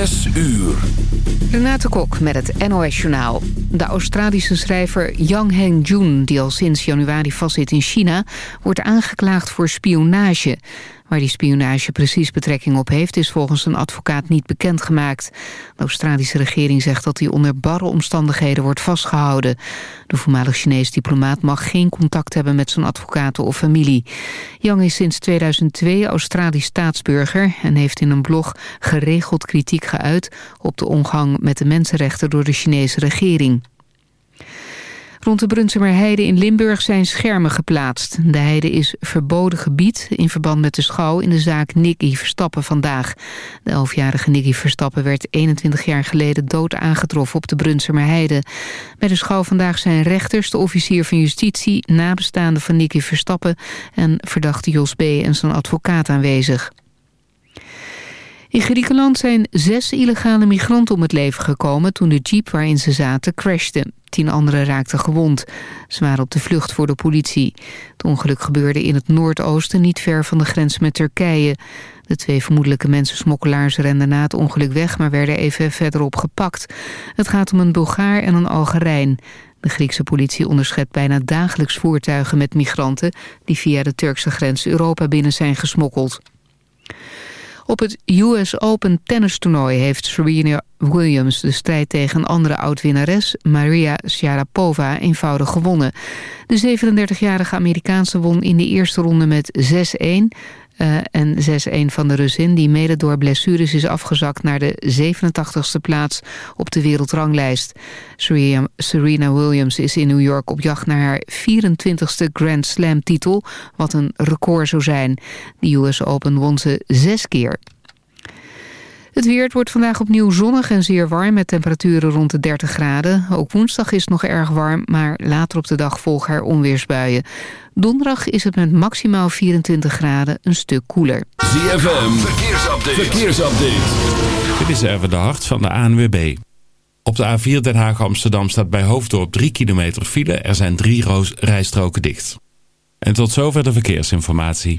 Zes uur. Renate Kok met het NOS Journaal. De Australische schrijver Yang Heng-jun, die al sinds januari vastzit in China... wordt aangeklaagd voor spionage. Waar die spionage precies betrekking op heeft... is volgens een advocaat niet bekendgemaakt. De Australische regering zegt dat hij onder barre omstandigheden wordt vastgehouden. De voormalig Chinees diplomaat mag geen contact hebben met zijn advocaten of familie. Yang is sinds 2002 Australisch staatsburger... en heeft in een blog geregeld kritiek geuit... op de omgang met de mensenrechten door de Chinese regering. Rond de Brunsumer Heide in Limburg zijn schermen geplaatst. De heide is verboden gebied in verband met de schouw in de zaak Nicky Verstappen vandaag. De elfjarige Nicky Verstappen werd 21 jaar geleden dood aangetroffen op de Brunsumer Heide. Bij de schouw vandaag zijn rechters, de officier van justitie, nabestaanden van Nicky Verstappen en verdachte Jos B. en zijn advocaat aanwezig. In Griekenland zijn zes illegale migranten om het leven gekomen... toen de jeep waarin ze zaten crashte. Tien anderen raakten gewond. Ze waren op de vlucht voor de politie. Het ongeluk gebeurde in het noordoosten, niet ver van de grens met Turkije. De twee vermoedelijke mensensmokkelaars renden na het ongeluk weg... maar werden even verderop gepakt. Het gaat om een Bulgaar en een Algerijn. De Griekse politie onderschept bijna dagelijks voertuigen met migranten... die via de Turkse grens Europa binnen zijn gesmokkeld. Op het US Open tennistoernooi heeft Serena Williams de strijd tegen andere oud-winnares, Maria Sharapova, eenvoudig gewonnen. De 37-jarige Amerikaanse won in de eerste ronde met 6-1... Uh, en 6-1 van de Russin, die mede door blessures is afgezakt naar de 87ste plaats op de wereldranglijst. Serena, Williams is in New York op jacht naar haar 24ste Grand Slam titel, wat een record zou zijn. De US Open won ze zes keer. Het weer wordt vandaag opnieuw zonnig en zeer warm met temperaturen rond de 30 graden. Ook woensdag is het nog erg warm, maar later op de dag volgen er onweersbuien. Donderdag is het met maximaal 24 graden een stuk koeler. ZFM, verkeersupdate. verkeersupdate. Dit is even de hart van de ANWB. Op de A4 Den Haag-Amsterdam staat bij Hoofddorp 3 kilometer file. Er zijn drie rijstroken dicht. En tot zover de verkeersinformatie.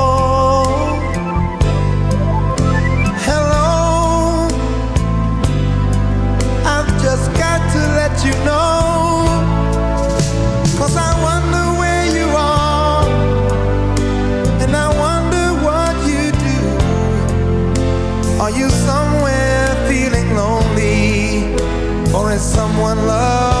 you somewhere feeling lonely? Or is someone love?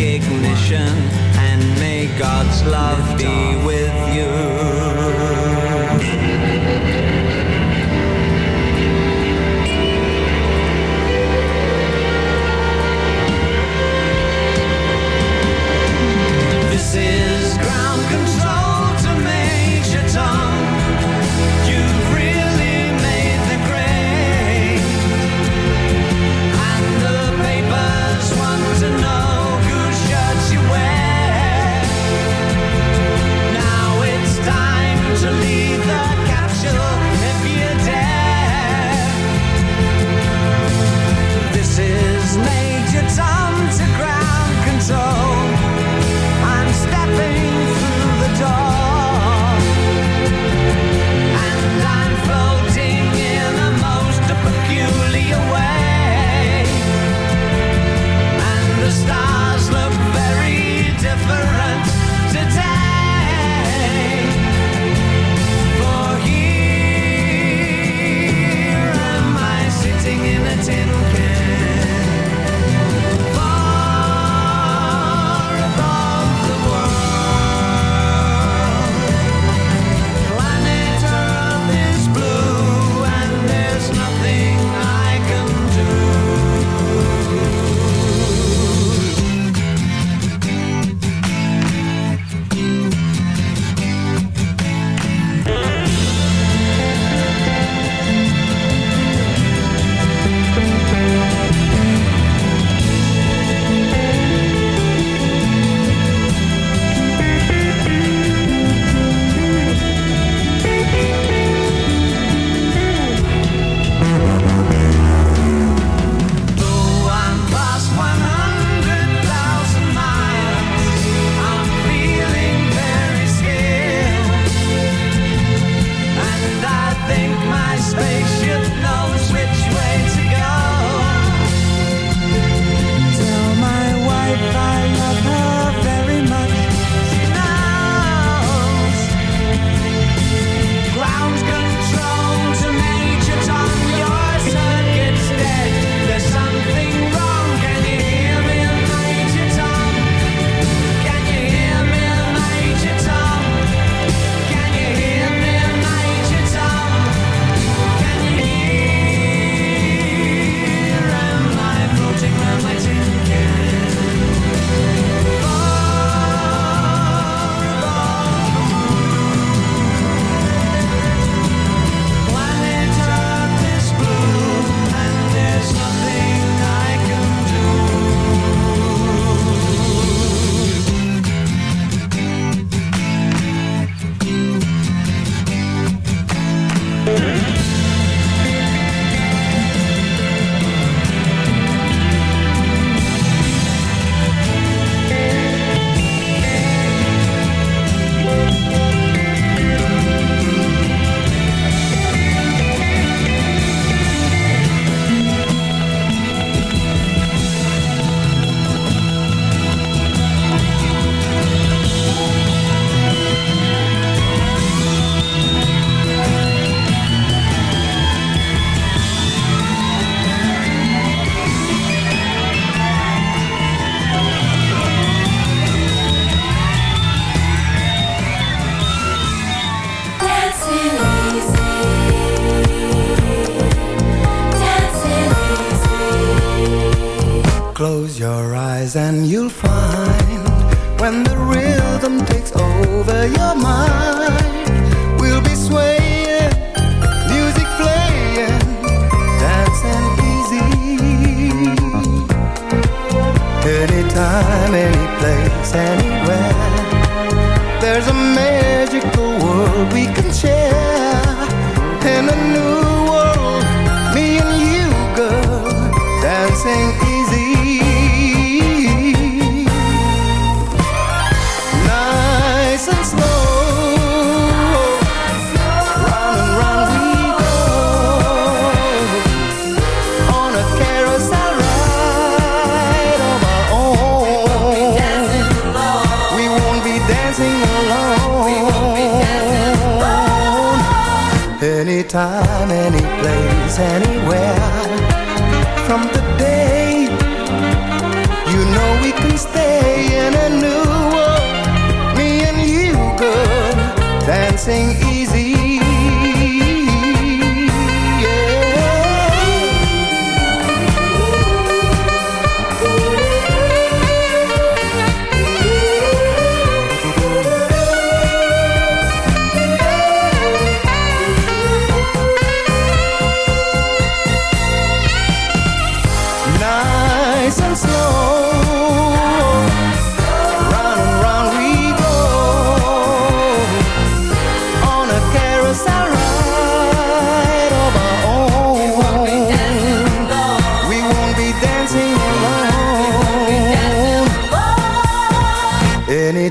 ignition, and may God's love be with you. This is anywhere. There's a magical world we can share.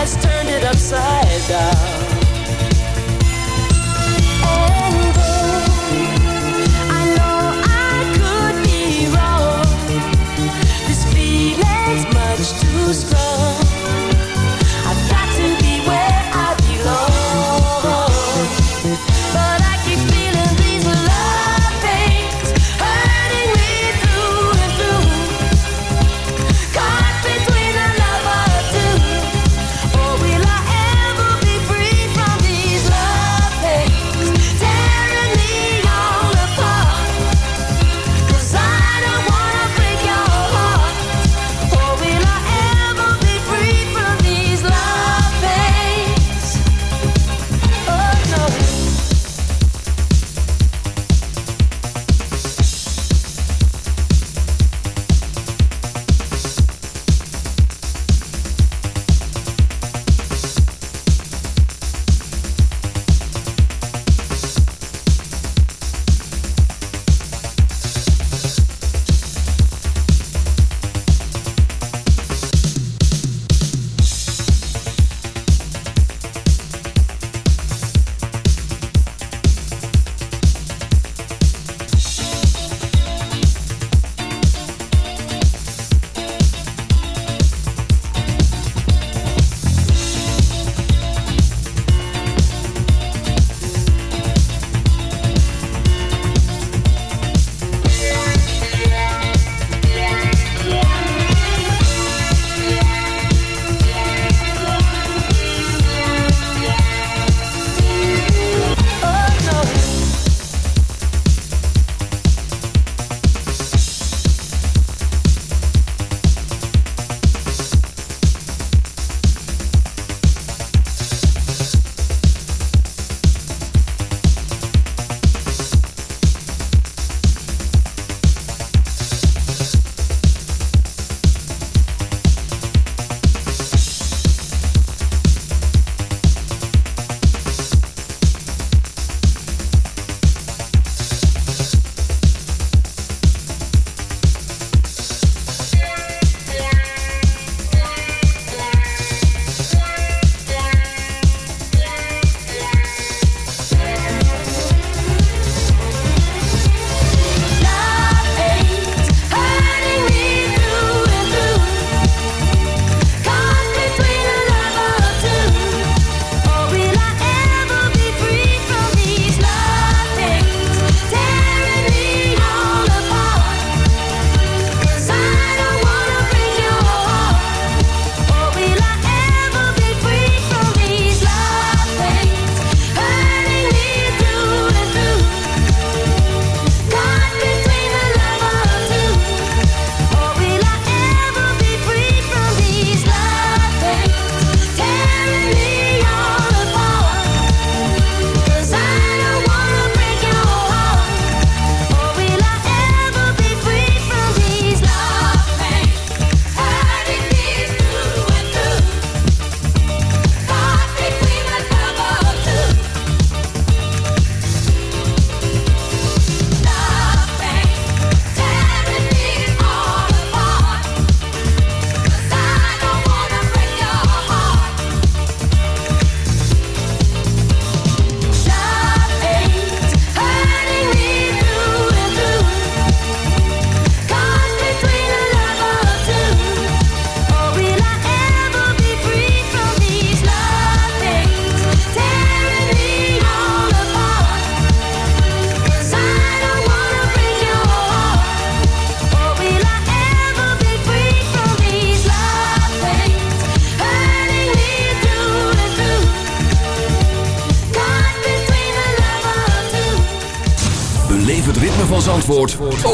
has turned it upside down.